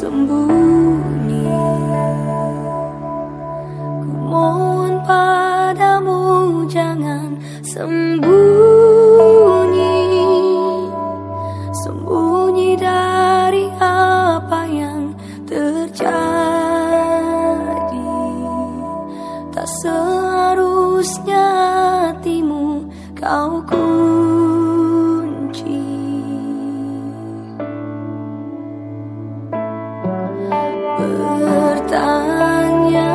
Sembunyi. Ku padamu jangan sembunyi. kau kunci. Bertanya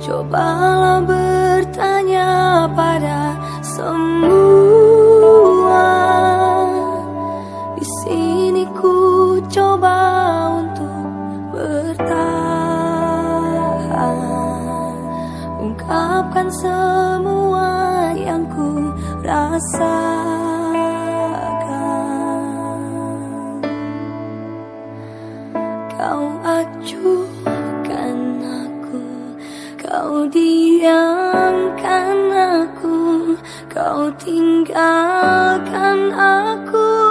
cobalah bertanya pada semua. Di sini ku coba untuk bertahan. Ungkapkan semua rasakan Kau acuhkan aku Kau diamkan aku Kau tinggalkan aku.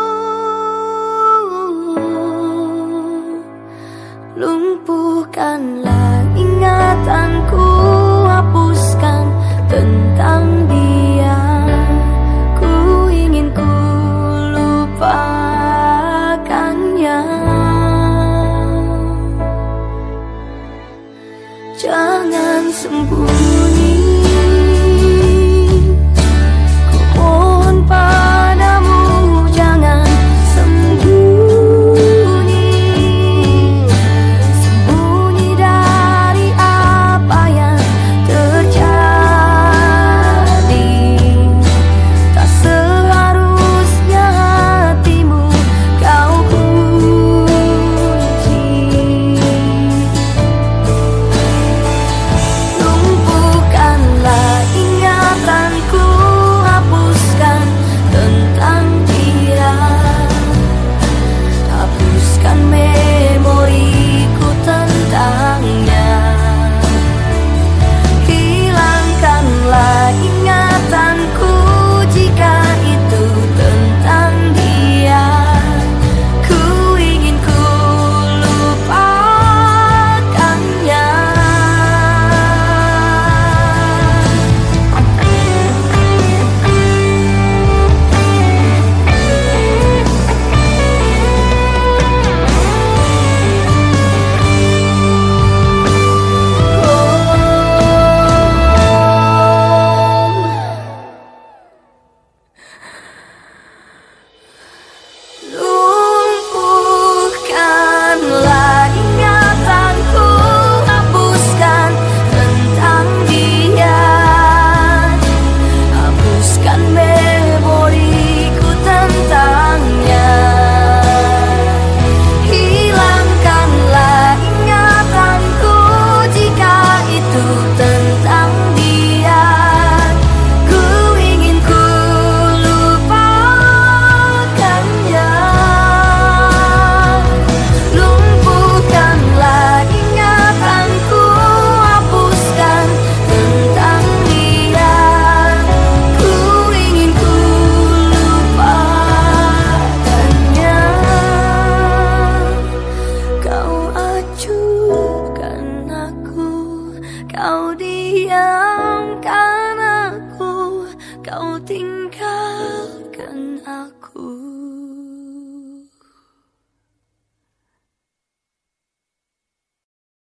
diamkan aku, kau tinggalkan aku.